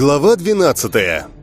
Глава 12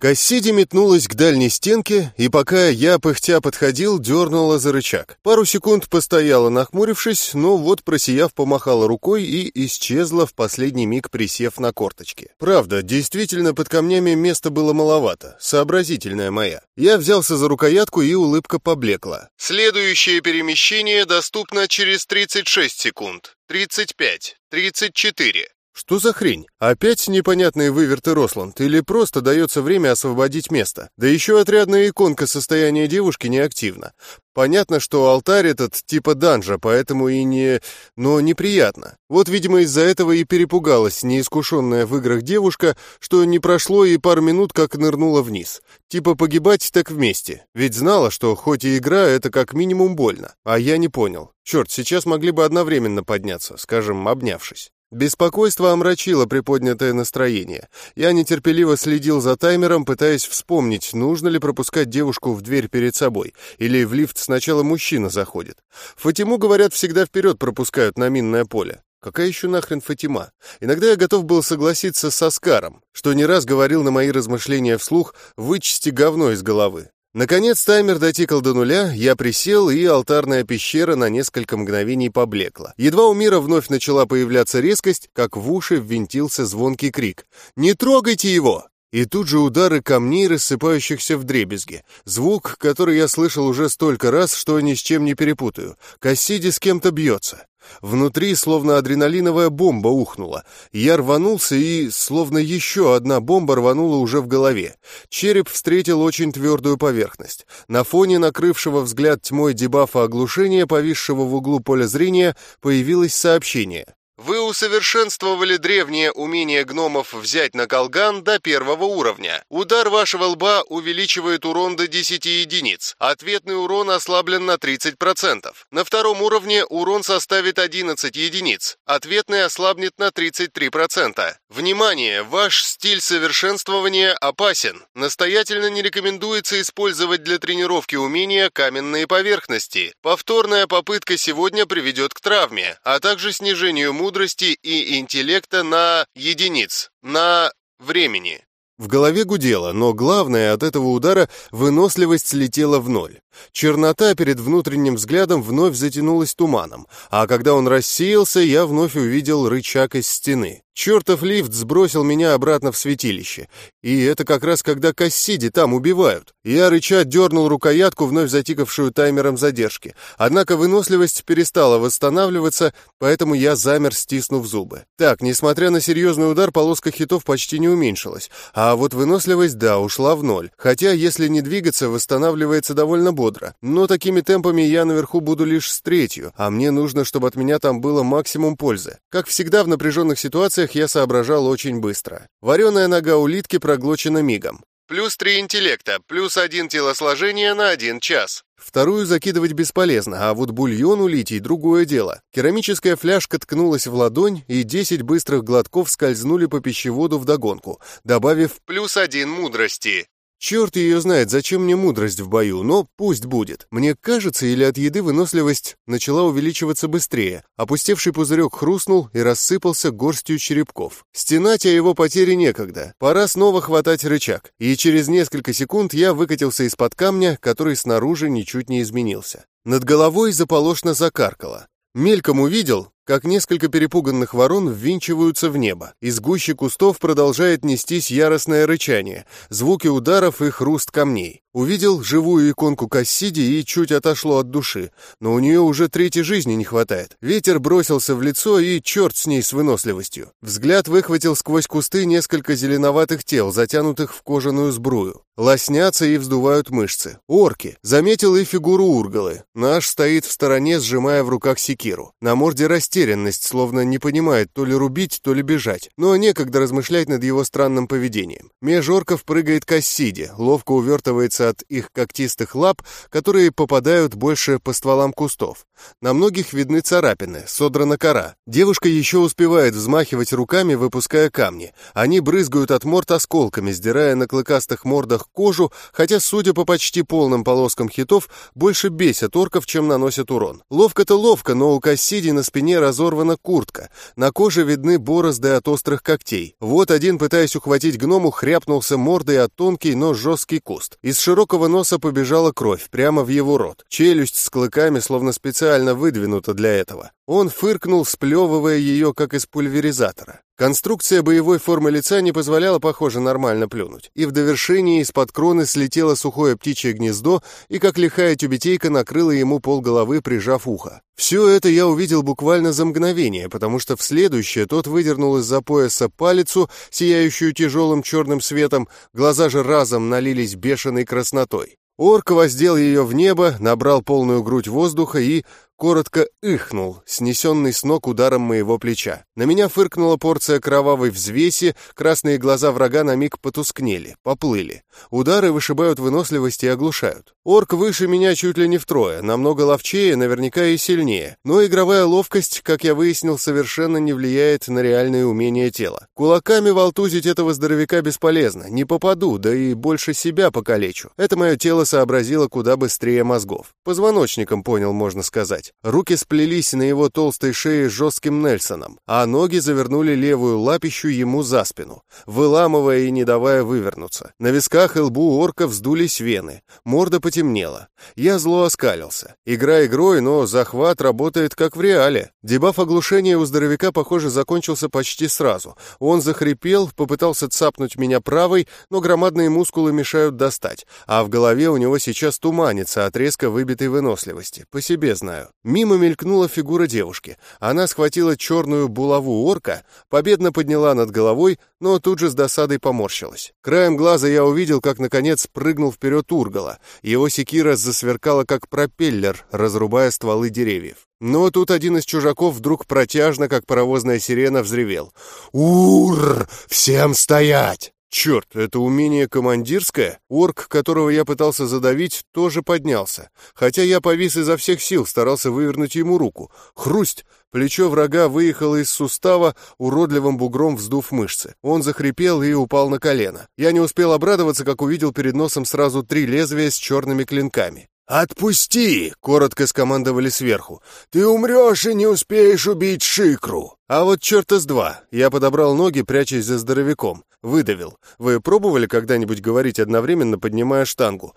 Кассиди метнулась к дальней стенке, и пока я, пыхтя, подходил, дернула за рычаг. Пару секунд постояла, нахмурившись, но вот, просияв, помахала рукой и исчезла в последний миг, присев на корточки. Правда, действительно, под камнями места было маловато, сообразительная моя. Я взялся за рукоятку, и улыбка поблекла. Следующее перемещение доступно через 36 секунд. 35, 34. Что за хрень? Опять непонятные выверты Росланд или просто дается время освободить место? Да еще отрядная иконка состояния девушки неактивна. Понятно, что алтарь этот типа данжа, поэтому и не... но неприятно. Вот, видимо, из-за этого и перепугалась неискушенная в играх девушка, что не прошло и пару минут, как нырнула вниз. Типа погибать так вместе. Ведь знала, что хоть и игра, это как минимум больно. А я не понял. Черт, сейчас могли бы одновременно подняться, скажем, обнявшись. Беспокойство омрачило приподнятое настроение. Я нетерпеливо следил за таймером, пытаясь вспомнить, нужно ли пропускать девушку в дверь перед собой, или в лифт сначала мужчина заходит. Фатиму, говорят, всегда вперед пропускают на минное поле. Какая еще нахрен Фатима? Иногда я готов был согласиться с Оскаром, что не раз говорил на мои размышления вслух «вычисти говно из головы». Наконец таймер дотикал до нуля, я присел, и алтарная пещера на несколько мгновений поблекла. Едва у мира вновь начала появляться резкость, как в уши ввинтился звонкий крик. «Не трогайте его!» И тут же удары камней, рассыпающихся в дребезги. Звук, который я слышал уже столько раз, что ни с чем не перепутаю. Кассиди с кем-то бьется. Внутри словно адреналиновая бомба ухнула. Я рванулся, и словно еще одна бомба рванула уже в голове. Череп встретил очень твердую поверхность. На фоне накрывшего взгляд тьмой дебафа оглушения, повисшего в углу поля зрения, появилось сообщение. Вы усовершенствовали древнее умение гномов взять на колган до первого уровня. Удар вашего лба увеличивает урон до 10 единиц. Ответный урон ослаблен на 30%. На втором уровне урон составит 11 единиц. Ответный ослабнет на 33%. Внимание! Ваш стиль совершенствования опасен. Настоятельно не рекомендуется использовать для тренировки умения каменные поверхности. Повторная попытка сегодня приведет к травме, а также снижению мудрости мудрости и интеллекта на единиц, на времени. В голове гудело, но главное от этого удара выносливость слетела в ноль. Чернота перед внутренним взглядом вновь затянулась туманом, а когда он рассеялся, я вновь увидел рычаг из стены. Чертов лифт сбросил меня обратно в святилище. И это как раз когда Кассиди там убивают. Я рыча дернул рукоятку, вновь затикавшую таймером задержки. Однако выносливость перестала восстанавливаться, поэтому я замер, стиснув зубы. Так, несмотря на серьезный удар, полоска хитов почти не уменьшилась. А вот выносливость, да, ушла в ноль. Хотя, если не двигаться, восстанавливается довольно бодро. Но такими темпами я наверху буду лишь с третью, а мне нужно, чтобы от меня там было максимум пользы. Как всегда в напряженных ситуациях, я соображал очень быстро. Вареная нога улитки проглочена мигом. Плюс три интеллекта, плюс один телосложения на один час. Вторую закидывать бесполезно, а вот бульон улитий — другое дело. Керамическая фляжка ткнулась в ладонь, и десять быстрых глотков скользнули по пищеводу вдогонку, добавив плюс один мудрости. Черт ее знает, зачем мне мудрость в бою, но пусть будет. Мне кажется, или от еды выносливость начала увеличиваться быстрее. Опустевший пузырек хрустнул и рассыпался горстью черепков. Стенать о его потере некогда. Пора снова хватать рычаг. И через несколько секунд я выкатился из-под камня, который снаружи ничуть не изменился. Над головой заполошно закаркало. Мельком увидел, как несколько перепуганных ворон ввинчиваются в небо. Из гущи кустов продолжает нестись яростное рычание, звуки ударов и хруст камней. Увидел живую иконку Кассиди и чуть отошло от души, но у нее уже третьей жизни не хватает. Ветер бросился в лицо и черт с ней с выносливостью. Взгляд выхватил сквозь кусты несколько зеленоватых тел, затянутых в кожаную сбрую. Лоснятся и вздувают мышцы. Орки. Заметил и фигуру Ургалы. Наш стоит в стороне, сжимая в руках секиру. На морде растерянность растерянность, словно не понимает то ли рубить, то ли бежать, но некогда размышлять над его странным поведением. Меж орков прыгает Кассиди, ловко увертывается от их когтистых лап, которые попадают больше по стволам кустов. На многих видны царапины, содрана кора. Девушка еще успевает взмахивать руками, выпуская камни. Они брызгают от морд осколками, сдирая на клыкастых мордах кожу, хотя, судя по почти полным полоскам хитов, больше бесят орков, чем наносят урон. Ловко-то ловко, но у Кассиди на спине разорвана куртка. На коже видны борозды от острых когтей. Вот один, пытаясь ухватить гному, хряпнулся мордой от тонкий, но жесткий куст. Из широкого носа побежала кровь прямо в его рот. Челюсть с клыками словно специально выдвинута для этого. Он фыркнул, сплевывая ее, как из пульверизатора. Конструкция боевой формы лица не позволяла, похоже, нормально плюнуть. И в довершении из-под кроны слетело сухое птичье гнездо, и как лихая тюбетейка накрыла ему полголовы, прижав ухо. Все это я увидел буквально за мгновение, потому что в следующее тот выдернул из-за пояса палицу, сияющую тяжелым черным светом, глаза же разом налились бешеной краснотой. Орк воздел ее в небо, набрал полную грудь воздуха и коротко ыхнул, снесенный с ног ударом моего плеча. На меня фыркнула порция кровавой взвеси, красные глаза врага на миг потускнели, поплыли. Удары вышибают выносливость и оглушают. Орк выше меня чуть ли не втрое, намного ловчее, наверняка и сильнее. Но игровая ловкость, как я выяснил, совершенно не влияет на реальные умения тела. Кулаками волтузить этого здоровяка бесполезно, не попаду, да и больше себя покалечу. Это мое тело сообразило куда быстрее мозгов. Позвоночником понял, можно сказать. Руки сплелись на его толстой шее жестким Нельсоном, а ноги завернули левую лапищу ему за спину, выламывая и не давая вывернуться. На висках и лбу орка вздулись вены, морда потемнела. Я зло оскалился. Игра игрой, но захват работает как в реале. Дебаф оглушения у здоровяка, похоже, закончился почти сразу. Он захрипел, попытался цапнуть меня правой, но громадные мускулы мешают достать, а в голове у него сейчас туманится от резко выбитой выносливости. По себе знаю. Мимо мелькнула фигура девушки. Она схватила черную булаву орка, победно подняла над головой, но тут же с досадой поморщилась. Краем глаза я увидел, как, наконец, прыгнул вперед Ургала. Его секира засверкала, как пропеллер, разрубая стволы деревьев. Но тут один из чужаков вдруг протяжно, как паровозная сирена, взревел. «Ур! Всем стоять!» Черт, это умение командирское? Орк, которого я пытался задавить, тоже поднялся. Хотя я повис изо всех сил, старался вывернуть ему руку. Хрусть! Плечо врага выехало из сустава, уродливым бугром вздув мышцы. Он захрипел и упал на колено. Я не успел обрадоваться, как увидел перед носом сразу три лезвия с черными клинками. «Отпусти!» — коротко скомандовали сверху. «Ты умрешь и не успеешь убить Шикру!» А вот черта с два. Я подобрал ноги, прячась за здоровяком. Выдавил. Вы пробовали когда-нибудь говорить одновременно, поднимая штангу?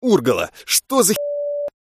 «Ургала, что за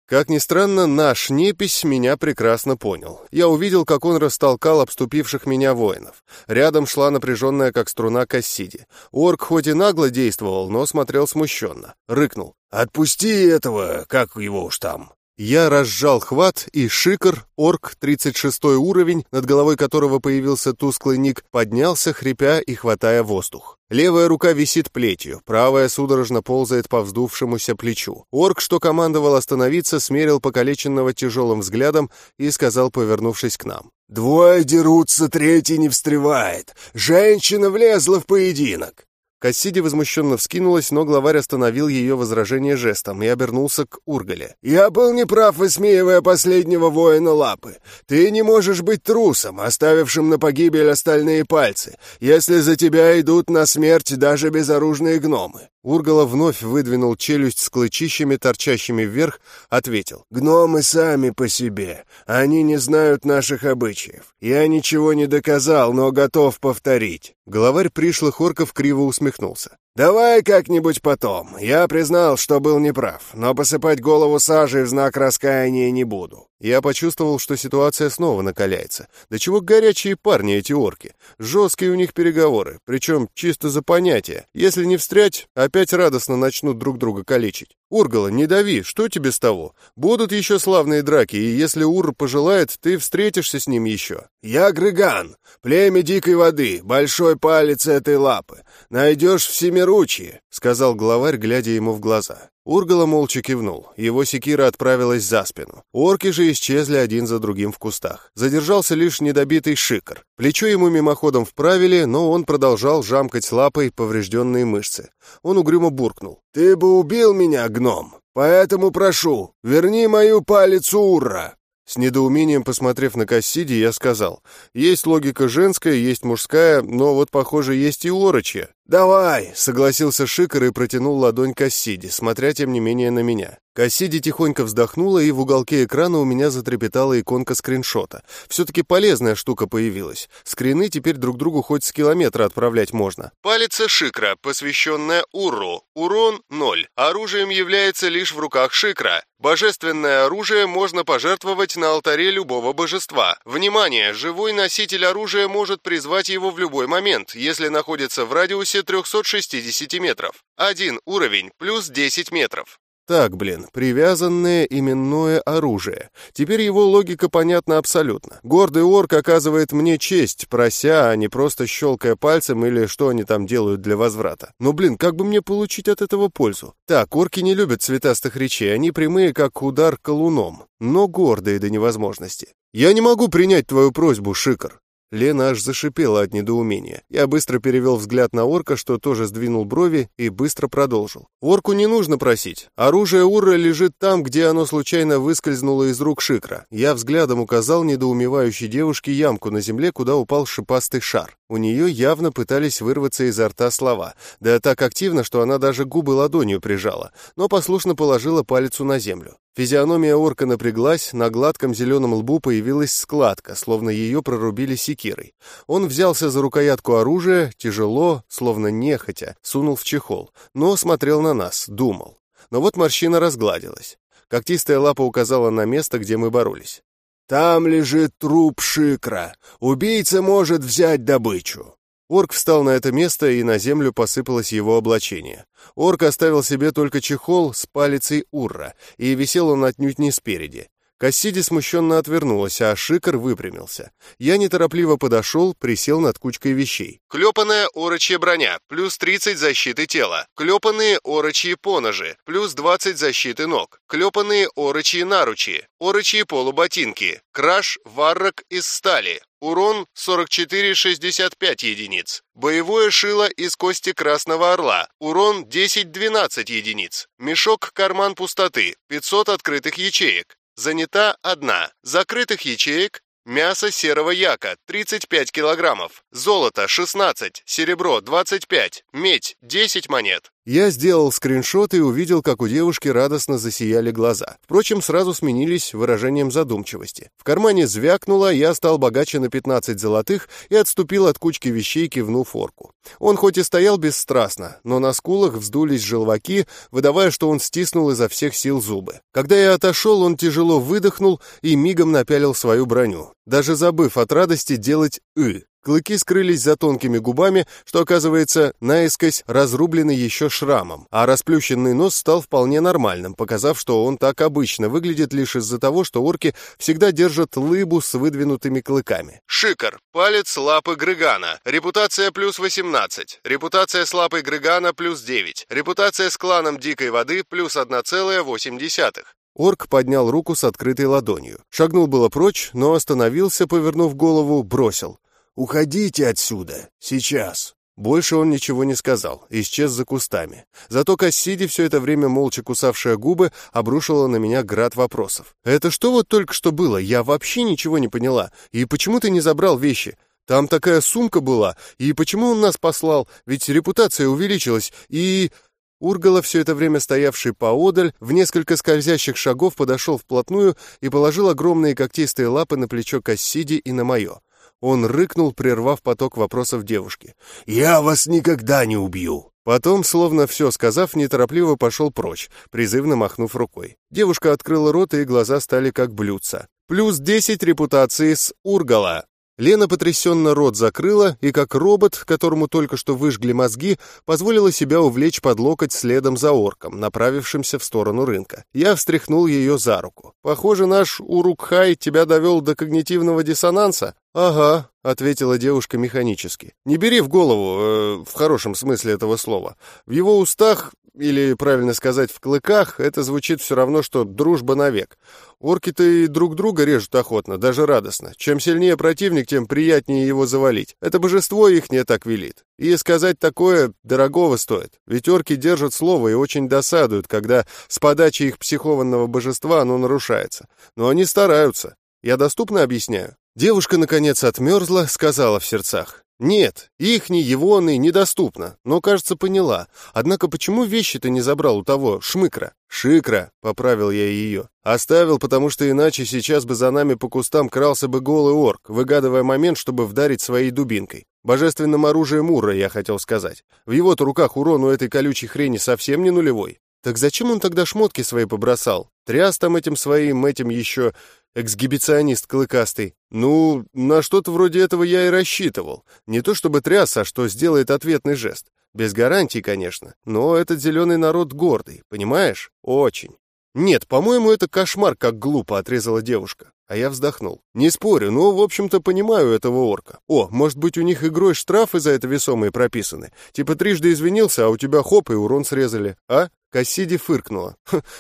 как ни странно, наш непись меня прекрасно понял. Я увидел, как он растолкал обступивших меня воинов. Рядом шла напряженная, как струна, Кассиди. Орк хоть и нагло действовал, но смотрел смущенно. Рыкнул. «Отпусти этого, как его уж там». Я разжал хват, и Шикар, орк, 36 уровень, над головой которого появился тусклый ник, поднялся, хрипя и хватая воздух. Левая рука висит плетью, правая судорожно ползает по вздувшемуся плечу. Орк, что командовал остановиться, смерил покалеченного тяжелым взглядом и сказал, повернувшись к нам. «Двое дерутся, третий не встревает. Женщина влезла в поединок. Кассиди возмущенно вскинулась, но главарь остановил ее возражение жестом и обернулся к Ургале. «Я был неправ, высмеивая последнего воина Лапы. Ты не можешь быть трусом, оставившим на погибель остальные пальцы, если за тебя идут на смерть даже безоружные гномы. Ургала вновь выдвинул челюсть с клычищами, торчащими вверх, ответил. «Гномы сами по себе. Они не знают наших обычаев. Я ничего не доказал, но готов повторить». Главарь пришлых орков криво усмехнулся усмехнулся. «Давай как-нибудь потом. Я признал, что был неправ, но посыпать голову сажей в знак раскаяния не буду». Я почувствовал, что ситуация снова накаляется. Да чего горячие парни эти орки. Жесткие у них переговоры, причем чисто за понятия. Если не встрять, опять радостно начнут друг друга калечить. Ургала, не дави, что тебе с того? Будут еще славные драки, и если Ур пожелает, ты встретишься с ним еще. Я Грыган, племя дикой воды, большой палец этой лапы. Найдешь всеми семиручье», — сказал главарь, глядя ему в глаза. Ургала молча кивнул. Его секира отправилась за спину. Орки же исчезли один за другим в кустах. Задержался лишь недобитый шикар. Плечо ему мимоходом вправили, но он продолжал жамкать лапой поврежденные мышцы. Он угрюмо буркнул. «Ты бы убил меня, гном! Поэтому прошу, верни мою палец Урра!» С недоумением посмотрев на Кассиди, я сказал, есть логика женская, есть мужская, но вот, похоже, есть и орочья. «Давай!» — согласился Шикар и протянул ладонь Кассиди, смотря тем не менее на меня. Кассиди тихонько вздохнула, и в уголке экрана у меня затрепетала иконка скриншота. Все-таки полезная штука появилась. Скрины теперь друг другу хоть с километра отправлять можно. Палец Шикра, посвященная Урру. Урон — ноль. Оружием является лишь в руках Шикра. Божественное оружие можно пожертвовать на алтаре любого божества. Внимание! Живой носитель оружия может призвать его в любой момент, если находится в радиусе 360 метров. Один уровень, плюс 10 метров. Так, блин, привязанное именное оружие. Теперь его логика понятна абсолютно. Гордый орк оказывает мне честь, прося, а не просто щелкая пальцем или что они там делают для возврата. Но, блин, как бы мне получить от этого пользу? Так, орки не любят цветастых речей, они прямые, как удар колуном, но гордые до невозможности. Я не могу принять твою просьбу, Шикар. Лена аж зашипела от недоумения. Я быстро перевел взгляд на орка, что тоже сдвинул брови и быстро продолжил. Орку не нужно просить. Оружие Урра лежит там, где оно случайно выскользнуло из рук Шикра. Я взглядом указал недоумевающей девушке ямку на земле, куда упал шипастый шар. У нее явно пытались вырваться изо рта слова, да так активно, что она даже губы ладонью прижала, но послушно положила палец на землю. Физиономия орка напряглась, на гладком зеленом лбу появилась складка, словно ее прорубили секирой. Он взялся за рукоятку оружия, тяжело, словно нехотя, сунул в чехол, но смотрел на нас, думал. Но вот морщина разгладилась. Когтистая лапа указала на место, где мы боролись. «Там лежит труп Шикра. Убийца может взять добычу». Орк встал на это место, и на землю посыпалось его облачение. Орк оставил себе только чехол с палицей Урра, и висел он отнюдь не спереди. Кассиди смущенно отвернулась, а Шикар выпрямился. Я неторопливо подошел, присел над кучкой вещей. Клепанная орочья броня, плюс 30 защиты тела. Клепанные орочьи поножи, плюс 20 защиты ног. Клепанные орочьи наручи. Орочьи полуботинки. Краш варрок из стали. Урон 44-65 единиц. Боевое шило из кости Красного Орла. Урон 10-12 единиц. Мешок-карман пустоты. 500 открытых ячеек. Занята одна. Закрытых ячеек Мясо серого яка 35 килограммов, золото 16, серебро 25, медь 10 монет. Я сделал скриншот и увидел, как у девушки радостно засияли глаза. Впрочем, сразу сменились выражением задумчивости. В кармане звякнуло, я стал богаче на 15 золотых и отступил от кучки вещей, кивнув орку. Он хоть и стоял бесстрастно, но на скулах вздулись желваки, выдавая, что он стиснул изо всех сил зубы. Когда я отошел, он тяжело выдохнул и мигом напялил свою броню, даже забыв от радости делать «ы». Клыки скрылись за тонкими губами, что, оказывается, наискось разрублены еще шрамом, а расплющенный нос стал вполне нормальным, показав, что он так обычно выглядит лишь из-за того, что орки всегда держат лыбу с выдвинутыми клыками. Шикар. Палец лапы Грыгана. Репутация плюс 18. Репутация с лапой Грыгана плюс 9. Репутация с кланом Дикой Воды плюс 1,8. Орк поднял руку с открытой ладонью. Шагнул было прочь, но остановился, повернув голову, бросил. «Уходите отсюда! Сейчас!» Больше он ничего не сказал, исчез за кустами. Зато Кассиди, все это время молча кусавшая губы, обрушила на меня град вопросов. «Это что вот только что было? Я вообще ничего не поняла. И почему ты не забрал вещи? Там такая сумка была. И почему он нас послал? Ведь репутация увеличилась. И...» Ургала, все это время стоявший поодаль, в несколько скользящих шагов подошел вплотную и положил огромные когтистые лапы на плечо Кассиди и на мое. Он рыкнул, прервав поток вопросов девушки. «Я вас никогда не убью!» Потом, словно все сказав, неторопливо пошел прочь, призывно махнув рукой. Девушка открыла рот, и глаза стали как блюдца. «Плюс десять репутации с Ургала!» Лена потрясенно рот закрыла и, как робот, которому только что выжгли мозги, позволила себя увлечь под локоть следом за орком, направившимся в сторону рынка. Я встряхнул ее за руку. «Похоже, наш Урукхай тебя довел до когнитивного диссонанса?» «Ага», — ответила девушка механически. «Не бери в голову, э, в хорошем смысле этого слова. В его устах или, правильно сказать, в клыках, это звучит все равно, что дружба навек. Орки-то и друг друга режут охотно, даже радостно. Чем сильнее противник, тем приятнее его завалить. Это божество их не так велит. И сказать такое дорогого стоит. Ведь орки держат слово и очень досадуют, когда с подачи их психованного божества оно нарушается. Но они стараются. Я доступно объясняю? Девушка, наконец, отмерзла, сказала в сердцах. Нет, ихний, егоный, недоступно, но, кажется, поняла. Однако почему вещи-то не забрал у того шмыкра? Шикра, поправил я ее. Оставил, потому что иначе сейчас бы за нами по кустам крался бы голый орк, выгадывая момент, чтобы вдарить своей дубинкой. Божественным оружием Ура, я хотел сказать. В его-то руках урон у этой колючей хрени совсем не нулевой. Так зачем он тогда шмотки свои побросал? Тряс там этим своим, этим еще эксгибиционист клыкастый. Ну, на что-то вроде этого я и рассчитывал. Не то чтобы тряс, а что сделает ответный жест. Без гарантий, конечно, но этот зеленый народ гордый, понимаешь? Очень. Нет, по-моему, это кошмар, как глупо отрезала девушка. А я вздохнул. Не спорю, но, в общем-то, понимаю этого орка. О, может быть, у них игрой штрафы за это весомые прописаны? Типа трижды извинился, а у тебя хоп, и урон срезали, а? Кассиди фыркнула.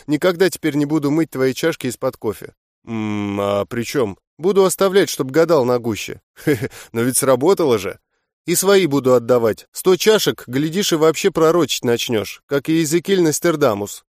«Никогда теперь не буду мыть твои чашки из-под кофе». «Ммм, а при чем? Буду оставлять, чтоб гадал на гуще». но ведь сработало же». «И свои буду отдавать. Сто чашек, глядишь, и вообще пророчить начнешь, как и Езекиль Настердамус.